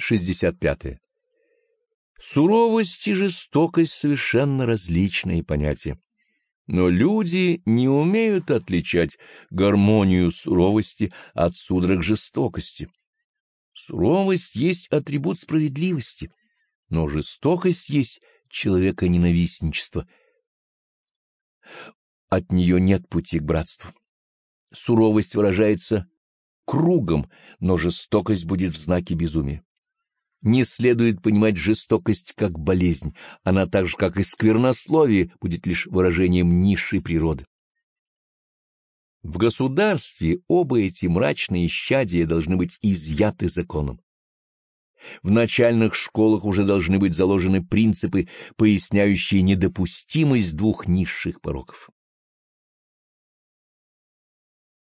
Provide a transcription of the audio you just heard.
65. Суровость и жестокость совершенно различные понятия. Но люди не умеют отличать гармонию суровости от судорог жестокости. Суровость есть атрибут справедливости, но жестокость есть человеконенавистничество. От нее нет пути к братству. Суровость выражается кругом, но жестокость будет в знаке безумия. Не следует понимать жестокость как болезнь, она так же, как и сквернословие, будет лишь выражением низшей природы. В государстве оба эти мрачные щадия должны быть изъяты законом. В начальных школах уже должны быть заложены принципы, поясняющие недопустимость двух низших пороков.